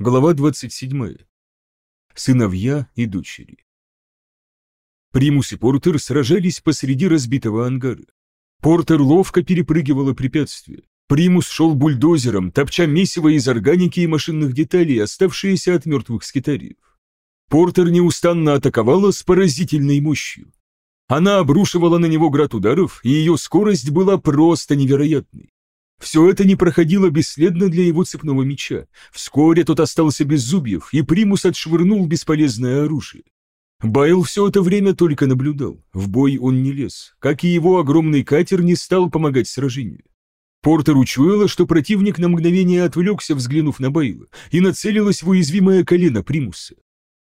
Глава 27. Сыновья и дочери. Примус и Портер сражались посреди разбитого ангара. Портер ловко перепрыгивала препятствия. Примус шел бульдозером, топча месиво из органики и машинных деталей, оставшиеся от мертвых скитариев. Портер неустанно атаковала с поразительной мощью. Она обрушивала на него град ударов, и ее скорость была просто невероятной. Все это не проходило бесследно для его цепного меча. Вскоре тот остался без зубьев, и Примус отшвырнул бесполезное оружие. Байл все это время только наблюдал. В бой он не лез, как и его огромный катер не стал помогать сражению. Портер учуяла, что противник на мгновение отвлекся, взглянув на Байла, и нацелилось в уязвимое колено Примуса.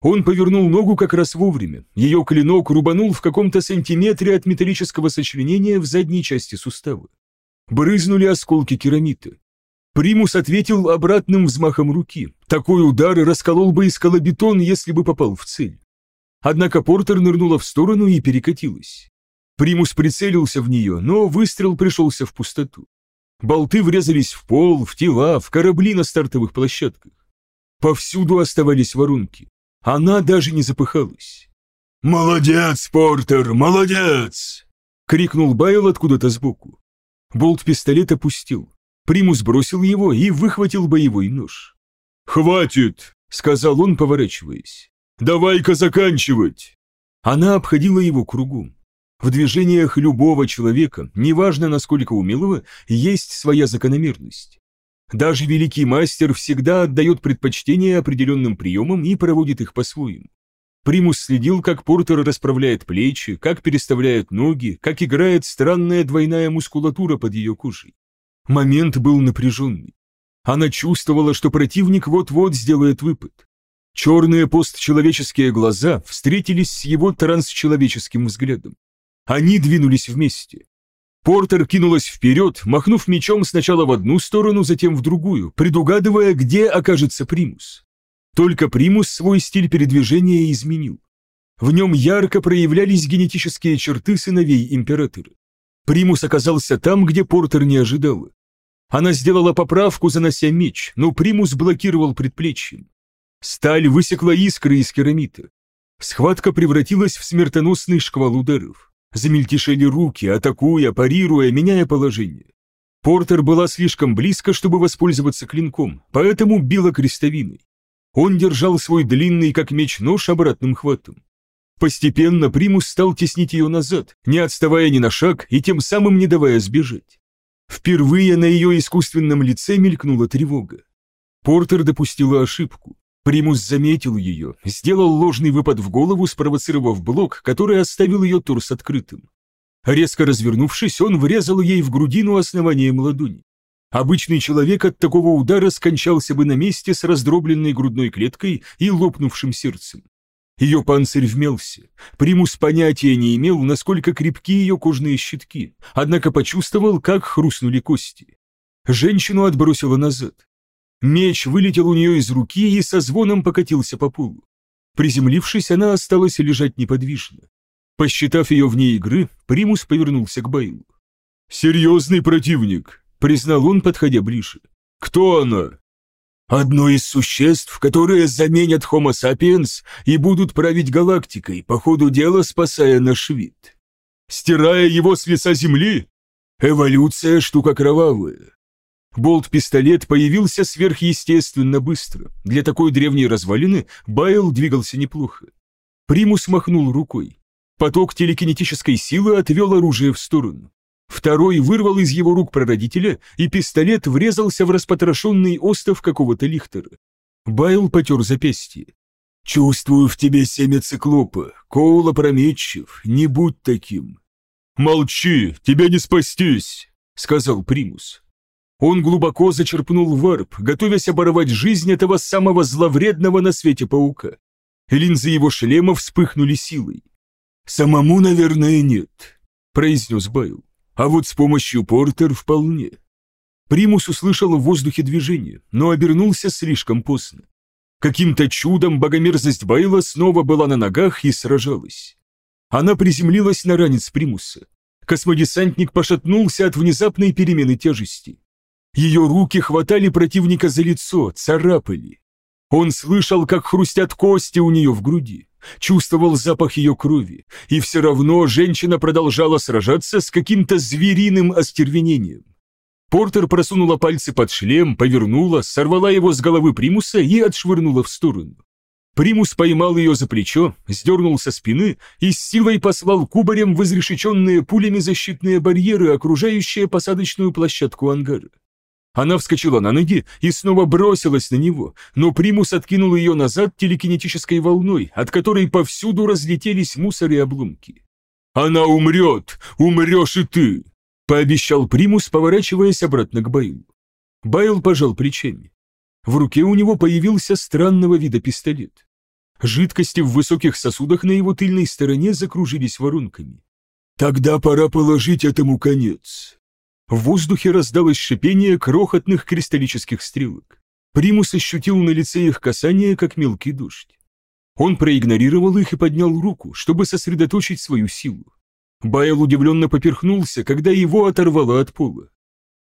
Он повернул ногу как раз вовремя. Ее клинок рубанул в каком-то сантиметре от металлического сочленения в задней части сустава. Брызнули осколки керамита. Примус ответил обратным взмахом руки. Такой удар расколол бы и скалобетон, если бы попал в цель. Однако Портер нырнула в сторону и перекатилась. Примус прицелился в нее, но выстрел пришелся в пустоту. Болты врезались в пол, в тела, в корабли на стартовых площадках. Повсюду оставались воронки. Она даже не запыхалась. «Молодец, Портер, молодец!» — крикнул Байл откуда-то сбоку. Болт-пистолет опустил. Примус бросил его и выхватил боевой нож. «Хватит!» — сказал он, поворачиваясь. «Давай-ка заканчивать!» Она обходила его кругом. В движениях любого человека, неважно насколько умелого, есть своя закономерность. Даже великий мастер всегда отдает предпочтение определенным приемам и проводит их по-своему. Примус следил, как Портер расправляет плечи, как переставляет ноги, как играет странная двойная мускулатура под ее кожей. Момент был напряженный. Она чувствовала, что противник вот-вот сделает выпад. Черные постчеловеческие глаза встретились с его трансчеловеческим взглядом. Они двинулись вместе. Портер кинулась вперед, махнув мечом сначала в одну сторону, затем в другую, предугадывая, где окажется примус. Только примус свой стиль передвижения изменил. В нем ярко проявлялись генетические черты сыновей императора. Примус оказался там, где Портер не ожидала. Она сделала поправку, занося меч, но примус блокировал предплечьем. Сталь высекла искры из керамита. Схватка превратилась в смертоносный шквал ударов. Замельтешили руки, атакуя, парируя, меняя положение. Портер была слишком близко, чтобы воспользоваться клинком, поэтому била крестовиной. Он держал свой длинный, как меч, нож обратным хватом. Постепенно Примус стал теснить ее назад, не отставая ни на шаг и тем самым не давая сбежать. Впервые на ее искусственном лице мелькнула тревога. Портер допустила ошибку. Примус заметил ее, сделал ложный выпад в голову, спровоцировав блок, который оставил ее торс открытым. Резко развернувшись, он врезал ей в грудину основанием ладони. Обычный человек от такого удара скончался бы на месте с раздробленной грудной клеткой и лопнувшим сердцем. Ее панцирь вмелся. Примус понятия не имел, насколько крепки ее кожные щитки, однако почувствовал, как хрустнули кости. Женщину отбросило назад. Меч вылетел у нее из руки и со звоном покатился по полу. Приземлившись, она осталась лежать неподвижно. Посчитав ее вне игры, Примус повернулся к Байлу. «Серьезный противник», — признал он, подходя ближе. «Кто она?» «Одно из существ, которые заменят Homo sapiens и будут править галактикой, по ходу дела спасая наш вид. Стирая его с лица Земли? Эволюция — штука кровавая. Болт-пистолет появился сверхъестественно быстро. Для такой древней развалины Байл двигался неплохо. Примус махнул рукой. Поток телекинетической силы отвел оружие в сторону. Второй вырвал из его рук прародителя, и пистолет врезался в распотрошенный остов какого-то лихтера. Байл потер запястье. «Чувствую в тебе семя циклопа. Коул опрометчив, не будь таким». «Молчи, тебя не спастись», — сказал Примус. Он глубоко зачерпнул варп, готовясь оборвать жизнь этого самого зловредного на свете паука. Линзы его шлема вспыхнули силой. «Самому, наверное, нет», — произнес Байл. «А вот с помощью Портер вполне». Примус услышал в воздухе движение, но обернулся слишком поздно. Каким-то чудом богомерзость Байла снова была на ногах и сражалась. Она приземлилась на ранец Примуса. Космодесантник пошатнулся от внезапной перемены тяжести. Ее руки хватали противника за лицо, царапали. Он слышал, как хрустят кости у нее в груди, чувствовал запах ее крови, и все равно женщина продолжала сражаться с каким-то звериным остервенением. Портер просунула пальцы под шлем, повернула, сорвала его с головы примуса и отшвырнула в сторону. Примус поймал ее за плечо, сдернул со спины и с силой послал кубарем в изрешеченные пулями защитные барьеры, окружающие посадочную площадку ангара. Она вскочила на ноги и снова бросилась на него, но Примус откинул ее назад телекинетической волной, от которой повсюду разлетелись мусор и обломки. «Она умрет! Умрешь и ты!» — пообещал Примус, поворачиваясь обратно к Байлу. Байл пожал плечами. В руке у него появился странного вида пистолет. Жидкости в высоких сосудах на его тыльной стороне закружились воронками. «Тогда пора положить этому конец», в воздухе раздалось шипение крохотных кристаллических стрелок. Примус ощутил на лице их касание, как мелкий дождь. Он проигнорировал их и поднял руку, чтобы сосредоточить свою силу. Байл удивленно поперхнулся, когда его оторвало от пола.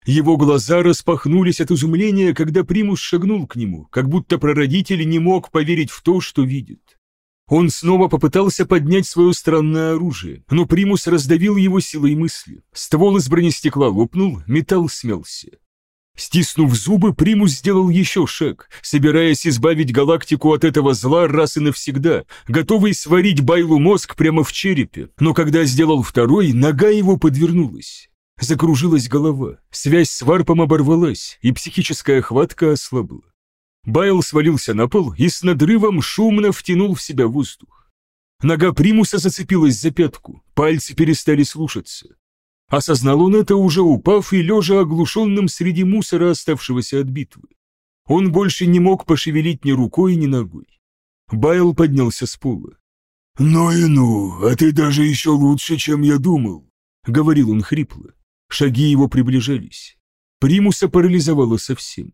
Его глаза распахнулись от изумления, когда Примус шагнул к нему, как будто прародитель не мог поверить в то, что видит. Он снова попытался поднять свое странное оружие, но примус раздавил его силой мысли. Ствол из бронестекла лопнул, металл смелся. Стиснув зубы, примус сделал еще шаг, собираясь избавить галактику от этого зла раз и навсегда, готовый сварить Байлу мозг прямо в черепе, но когда сделал второй, нога его подвернулась. Закружилась голова, связь с варпом оборвалась, и психическая хватка ослабла. Байл свалился на пол и с надрывом шумно втянул в себя воздух. Нога примуса зацепилась за пятку, пальцы перестали слушаться. Осознал он это, уже упав и лежа оглушенным среди мусора, оставшегося от битвы. Он больше не мог пошевелить ни рукой, ни ногой. Байл поднялся с пола. «Ну и ну, а ты даже еще лучше, чем я думал», — говорил он хрипло. Шаги его приближались. Примуса парализовало совсем.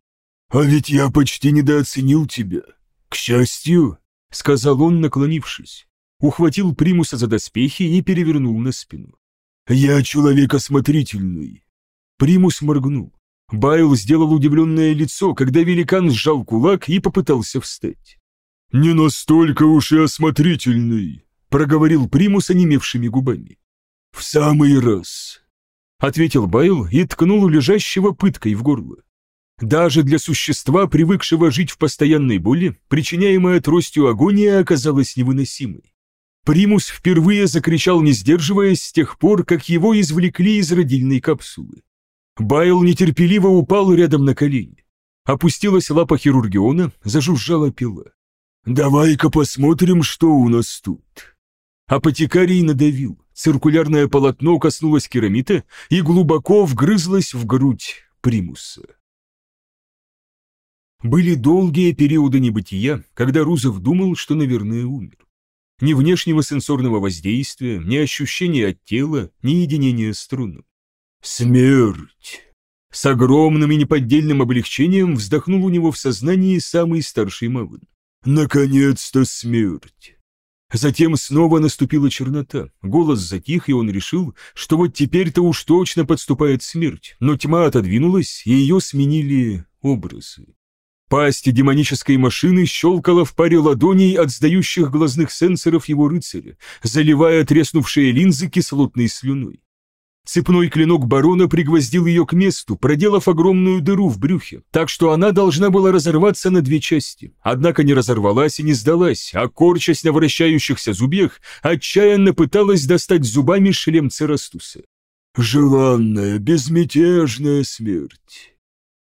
«А ведь я почти недооценил тебя. К счастью», — сказал он, наклонившись. Ухватил примуса за доспехи и перевернул на спину. «Я человек осмотрительный». Примус моргнул. Байл сделал удивленное лицо, когда великан сжал кулак и попытался встать. «Не настолько уж и осмотрительный», — проговорил Примус онемевшими губами. «В самый раз», — ответил Байл и ткнул лежащего пыткой в горло. Даже для существа, привыкшего жить в постоянной боли, причиняемая тростью агония оказалась невыносимой. Примус впервые закричал, не сдерживаясь, с тех пор, как его извлекли из родильной капсулы. Байл нетерпеливо упал рядом на колени. Опустилась лапа хирургиона, зажужжала пила. «Давай-ка посмотрим, что у нас тут». Апотекарий надавил. Циркулярное полотно коснулось керамита и глубоко вгрызлось в грудь примуса. Были долгие периоды небытия, когда Рузов думал, что, наверное, умер. Ни внешнего сенсорного воздействия, ни ощущения от тела, ни единения струн. Смерть! С огромным и неподдельным облегчением вздохнул у него в сознании самый старший Мавын. Наконец-то смерть! Затем снова наступила чернота, голос затих, и он решил, что вот теперь-то уж точно подступает смерть, но тьма отодвинулась, и ее сменили образы. Пасть демонической машины щелкала в паре ладоней от сдающих глазных сенсоров его рыцаря, заливая треснувшие линзы кислотной слюной. Цепной клинок барона пригвоздил ее к месту, проделав огромную дыру в брюхе, так что она должна была разорваться на две части. Однако не разорвалась и не сдалась, а корчась на вращающихся зубьях, отчаянно пыталась достать зубами шлем Церастуса. «Желанная, безмятежная смерть!»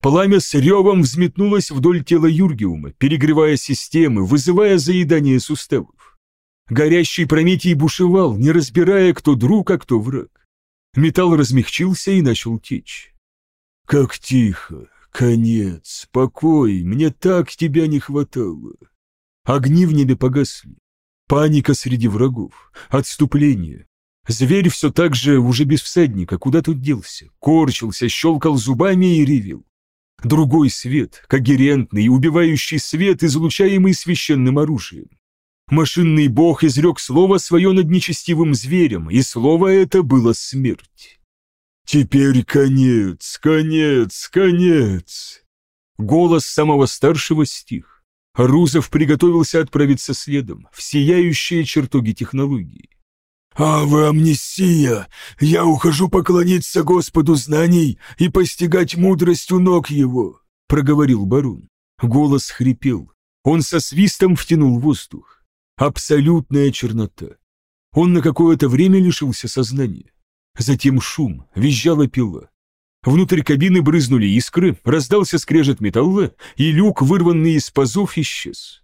Пламя с ревом взметнулось вдоль тела Юргиума, перегревая системы, вызывая заедание суставов. Горящий Прометий бушевал, не разбирая, кто друг, а кто враг. Металл размягчился и начал течь. «Как тихо! Конец! Покой! Мне так тебя не хватало!» Огни в небе погасли. Паника среди врагов. Отступление. Зверь все так же, уже без всадника, куда тут делся. Корчился, щелкал зубами и ревел. Другой свет, когерентный, убивающий свет, излучаемый священным оружием. Машинный бог изрек слово свое над нечестивым зверем, и слово это было смерть. «Теперь конец, конец, конец!» Голос самого старшего стих. Рузов приготовился отправиться следом, в сияющие чертоги технологии. «Ава амнисия! Я ухожу поклониться Господу знаний и постигать мудрость у ног его!» — проговорил барон. Голос хрипел. Он со свистом втянул воздух. Абсолютная чернота. Он на какое-то время лишился сознания. Затем шум, визжала пила. Внутрь кабины брызнули искры, раздался скрежет металла, и люк, вырванный из пазов, исчез.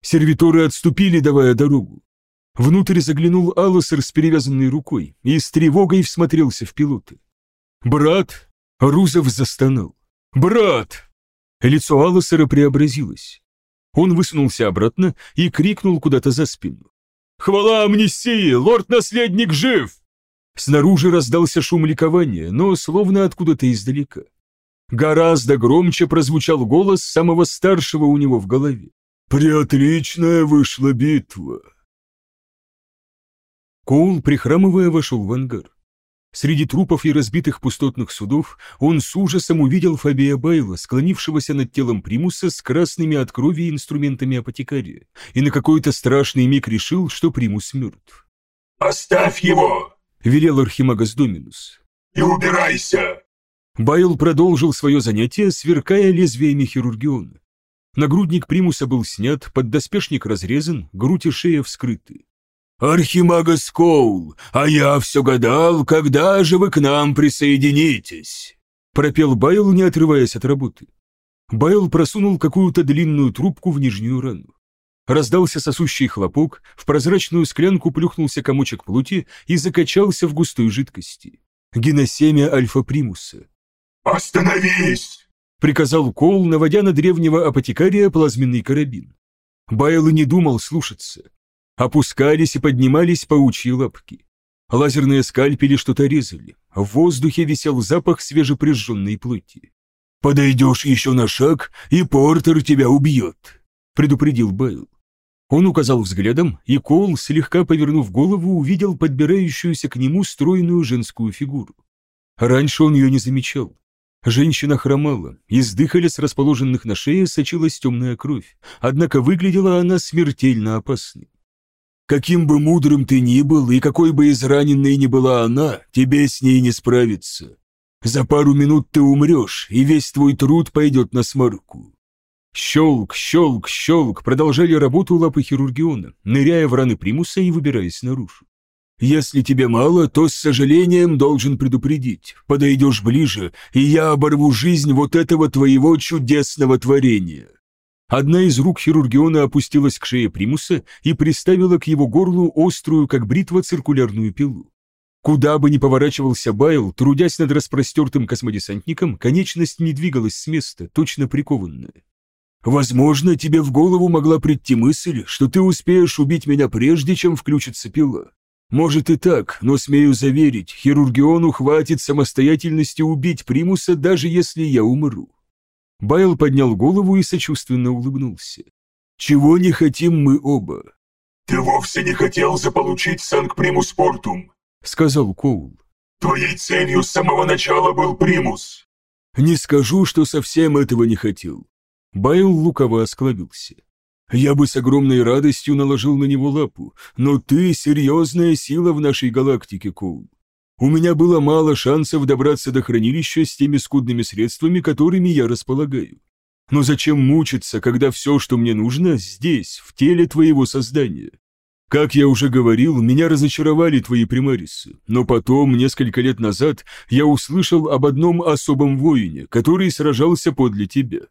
Сервиторы отступили, давая дорогу. Внутрь заглянул Алласер с перевязанной рукой и с тревогой всмотрелся в пилоты. «Брат!» — Рузов застонал. «Брат!» Лицо Алласера преобразилось. Он высунулся обратно и крикнул куда-то за спину. «Хвала амнистии! Лорд-наследник жив!» Снаружи раздался шум ликования, но словно откуда-то издалека. Гораздо громче прозвучал голос самого старшего у него в голове. «Преотличная вышла битва!» Коул, прихрамывая, вошел в ангар. Среди трупов и разбитых пустотных судов он с ужасом увидел Фабия Байла, склонившегося над телом Примуса с красными от крови инструментами апотекария, и на какой-то страшный миг решил, что Примус мертв. «Оставь его!» — велел Архимагас Доминус. «И убирайся!» Байл продолжил свое занятие, сверкая лезвиями хирургиона. Нагрудник Примуса был снят, поддоспешник разрезан, грудь и шея вскрыты. «Архимагас Коул, а я все гадал, когда же вы к нам присоединитесь?» пропел Байл, не отрываясь от работы. Байл просунул какую-то длинную трубку в нижнюю рану. Раздался сосущий хлопок, в прозрачную склянку плюхнулся комочек плоти и закачался в густой жидкости. Геносемя альфа-примуса. «Остановись!» — приказал Коул, наводя на древнего апотекария плазменный карабин. Байл не думал слушаться. Опускались и поднимались паучьи лапки. Лазерные скальпели что-то резали. В воздухе висел запах свежеприжженной плоти. «Подойдешь еще на шаг, и Портер тебя убьет», — предупредил Байл. Он указал взглядом, и Коул, слегка повернув голову, увидел подбирающуюся к нему стройную женскую фигуру. Раньше он ее не замечал. Женщина хромала, из дыхаля с расположенных на шее сочилась темная кровь, однако выглядела она смертельно опасной. Каким бы мудрым ты ни был и какой бы израненной ни была она, тебе с ней не справиться. За пару минут ты умрешь, и весь твой труд пойдет на смарку». Щелк, щелк, щелк продолжали работу лапы хирургиона, ныряя в раны примуса и выбираясь наружу. «Если тебе мало, то с сожалением должен предупредить. Подойдешь ближе, и я оборву жизнь вот этого твоего чудесного творения». Одна из рук хирургиона опустилась к шее примуса и приставила к его горлу острую, как бритва, циркулярную пилу. Куда бы ни поворачивался Байл, трудясь над распростертым космодесантником, конечность не двигалась с места, точно прикованная. «Возможно, тебе в голову могла прийти мысль, что ты успеешь убить меня прежде, чем включится пила. Может и так, но смею заверить, хирургиону хватит самостоятельности убить примуса, даже если я умру. Байл поднял голову и сочувственно улыбнулся. «Чего не хотим мы оба?» «Ты вовсе не хотел заполучить Санк-Примус Портум», — сказал Коул. «Твоей целью с самого начала был Примус». «Не скажу, что совсем этого не хотел». Байл лукаво осклабился. «Я бы с огромной радостью наложил на него лапу, но ты — серьезная сила в нашей галактике, Коул. У меня было мало шансов добраться до хранилища с теми скудными средствами, которыми я располагаю. Но зачем мучиться, когда все, что мне нужно, здесь, в теле твоего создания? Как я уже говорил, меня разочаровали твои примарисы, но потом, несколько лет назад, я услышал об одном особом воине, который сражался подле тебя.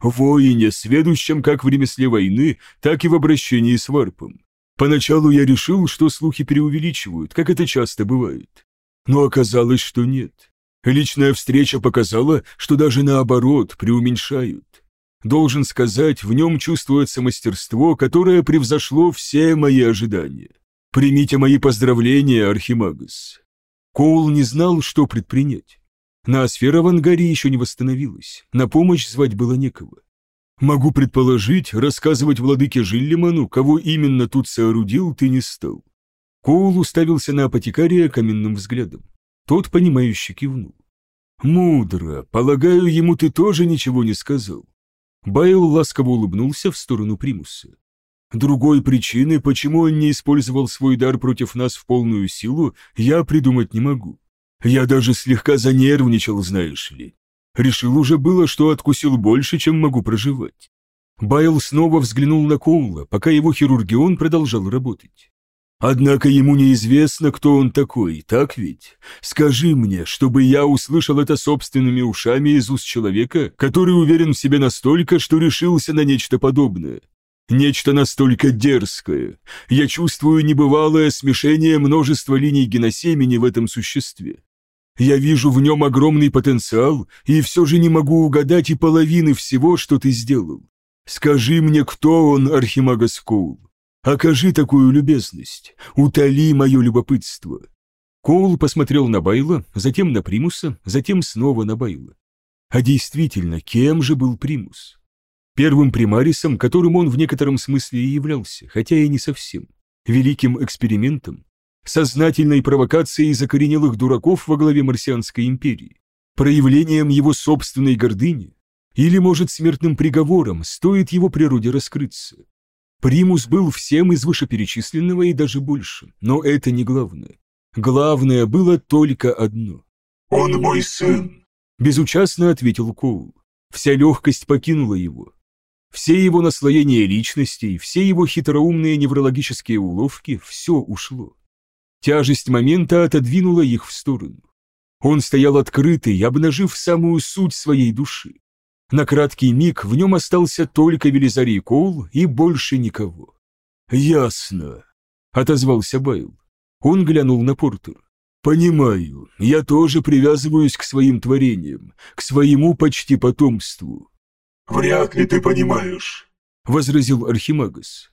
Воине, сведущем как в ремесле войны, так и в обращении с варпом. Поначалу я решил, что слухи преувеличивают, как это часто бывает. Но оказалось, что нет. Личная встреча показала, что даже наоборот преуменьшают. Должен сказать, в нем чувствуется мастерство, которое превзошло все мои ожидания. Примите мои поздравления, Архимагас. Коул не знал, что предпринять. Ноосфера в ангаре еще не восстановилась, на помощь звать было некого. Могу предположить, рассказывать владыке Жиллиману, кого именно тут соорудил, ты не стал. Коул уставился на апотекария каменным взглядом. Тот, понимающе кивнул. «Мудро. Полагаю, ему ты тоже ничего не сказал». Байл ласково улыбнулся в сторону Примуса. Другой причины, почему он не использовал свой дар против нас в полную силу, я придумать не могу. Я даже слегка занервничал, знаешь ли. Решил уже было, что откусил больше, чем могу проживать. Байл снова взглянул на Коула, пока его хирургион продолжал работать. Однако ему неизвестно, кто он такой, так ведь? Скажи мне, чтобы я услышал это собственными ушами из уст человека, который уверен в себе настолько, что решился на нечто подобное. Нечто настолько дерзкое. Я чувствую небывалое смешение множества линий геносемени в этом существе. Я вижу в нем огромный потенциал, и все же не могу угадать и половины всего, что ты сделал. Скажи мне, кто он, Архимагас Коул? Окажи такую любезность, утоли мое любопытство». Коул посмотрел на Байла, затем на Примуса, затем снова на Байла. А действительно, кем же был Примус? Первым примарисом, которым он в некотором смысле и являлся, хотя и не совсем. Великим экспериментом, сознательной провокацией закоренелых дураков во главе Марсианской империи, проявлением его собственной гордыни, или, может, смертным приговором, стоит его природе раскрыться. Примус был всем из вышеперечисленного и даже больше, но это не главное. Главное было только одно. «Он мой сын», — безучастно ответил Коул. Вся легкость покинула его. Все его наслоения личностей, все его хитроумные неврологические уловки, все ушло. Тяжесть момента отодвинула их в сторону. Он стоял открытый, обнажив самую суть своей души. На краткий миг в нем остался только Велизарий Коул и больше никого. «Ясно», — отозвался Байл. Он глянул на Портер. «Понимаю, я тоже привязываюсь к своим творениям, к своему почти потомству». «Вряд ли ты понимаешь», — возразил Архимагас.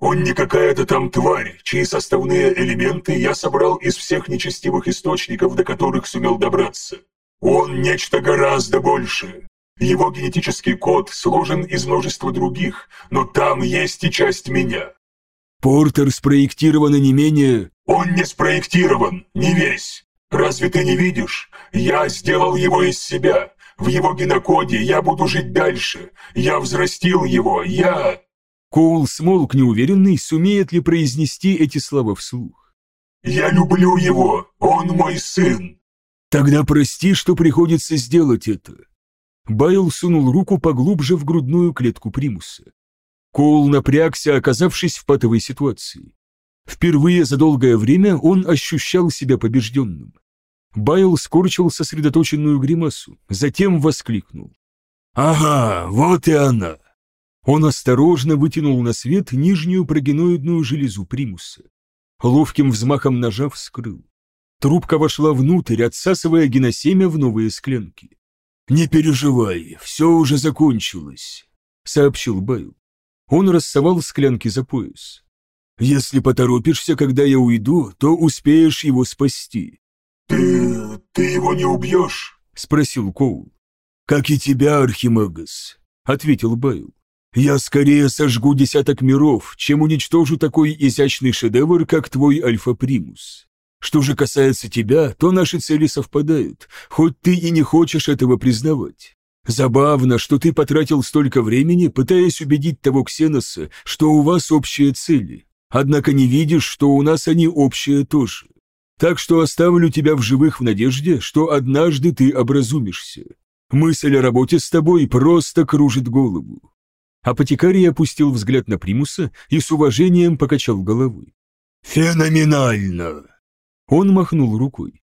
«Он не какая-то там тварь, чьи составные элементы я собрал из всех нечестивых источников, до которых сумел добраться. Он нечто гораздо большее. Его генетический код сложен из множества других, но там есть и часть меня. Портер спроектирован не менее... Он не спроектирован, не весь. Разве ты не видишь? Я сделал его из себя. В его генокоде я буду жить дальше. Я взрастил его, я... Коул смолк неуверенный, сумеет ли произнести эти слова вслух. «Я люблю его, он мой сын». «Тогда прости, что приходится сделать это. Байл сунул руку поглубже в грудную клетку примуса. Коул напрягся, оказавшись в патовой ситуации. Впервые за долгое время он ощущал себя побежденным. Байл скорчил сосредоточенную гримасу, затем воскликнул. «Ага, вот и она!» Он осторожно вытянул на свет нижнюю прогеноидную железу примуса. Ловким взмахом ножа вскрыл. Трубка вошла внутрь, отсасывая геносемя в новые склянки. «Не переживай, все уже закончилось», — сообщил Байл. Он рассовал склянки за пояс. «Если поторопишься, когда я уйду, то успеешь его спасти». «Ты... ты его не убьешь?» — спросил Коул. «Как и тебя, Архимагас», — ответил Байл. «Я скорее сожгу десяток миров, чем уничтожу такой изящный шедевр, как твой Альфа-Примус». Что же касается тебя, то наши цели совпадают, хоть ты и не хочешь этого признавать. Забавно, что ты потратил столько времени, пытаясь убедить того Ксеноса, что у вас общие цели, однако не видишь, что у нас они общие тоже. Так что оставлю тебя в живых в надежде, что однажды ты образумишься. Мысль о работе с тобой просто кружит голову». Апотекарий опустил взгляд на Примуса и с уважением покачал головой. «Феноменально!» Он махнул рукой.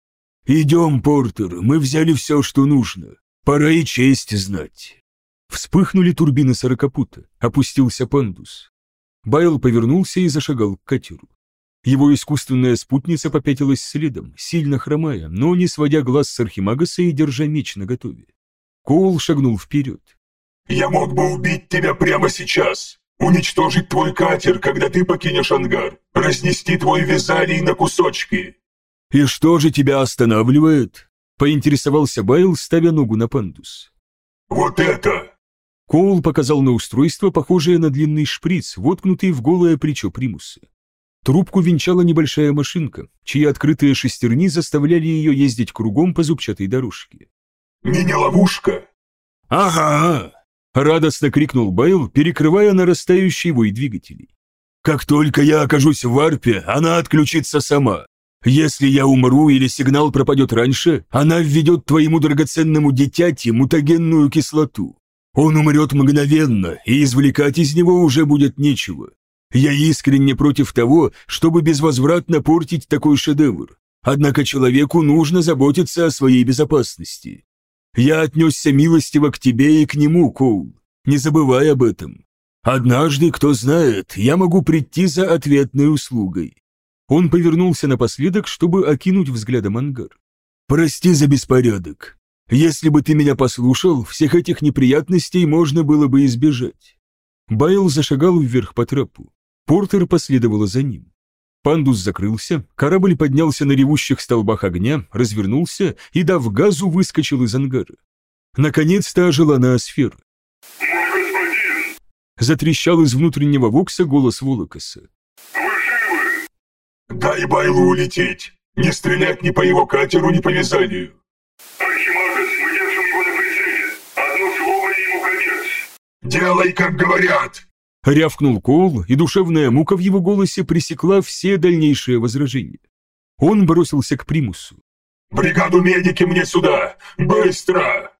«Идем, Портер, мы взяли все, что нужно. Пора и честь знать». Вспыхнули турбины сорокопута, опустился пандус. Байл повернулся и зашагал к катеру. Его искусственная спутница попятилась следом, сильно хромая, но не сводя глаз с Архимагаса и держа меч наготове. Коул шагнул вперед. «Я мог бы убить тебя прямо сейчас, уничтожить твой катер, когда ты покинешь ангар, разнести твой визарий на кусочки, «И что же тебя останавливает?» — поинтересовался Байл, ставя ногу на пандус. «Вот это!» Коул показал на устройство, похожее на длинный шприц, воткнутый в голое плечо примуса. Трубку венчала небольшая машинка, чьи открытые шестерни заставляли ее ездить кругом по зубчатой дорожке. «Мини-ловушка!» «Ага!» Радостно крикнул Байл, перекрывая нарастающий вой двигателей. «Как только я окажусь в варпе, она отключится сама. Если я умру или сигнал пропадет раньше, она введет твоему драгоценному дитяти мутагенную кислоту. Он умрет мгновенно, и извлекать из него уже будет нечего. Я искренне против того, чтобы безвозвратно портить такой шедевр. Однако человеку нужно заботиться о своей безопасности. Я отнесся милостиво к тебе и к нему, Коул. Не забывай об этом. Однажды, кто знает, я могу прийти за ответной услугой. Он повернулся напоследок, чтобы окинуть взглядом ангар. «Прости за беспорядок. Если бы ты меня послушал, всех этих неприятностей можно было бы избежать». Байл зашагал вверх по трапу. Портер последовала за ним. Пандус закрылся, корабль поднялся на ревущих столбах огня, развернулся и, дав газу, выскочил из ангара. Наконец-то ожила ноосфера. «Мой господин!» Затрещал из внутреннего вокса голос Волокоса. Дай Байлу улететь! Не стрелять ни по его катеру, ни по вязанию! Архимагас, мы держим его на прицеле! Одно слово и ему конец! Делай, как говорят! Рявкнул Коул, и душевная мука в его голосе пресекла все дальнейшие возражения. Он бросился к примусу. «Бригаду медики мне сюда! Быстро!»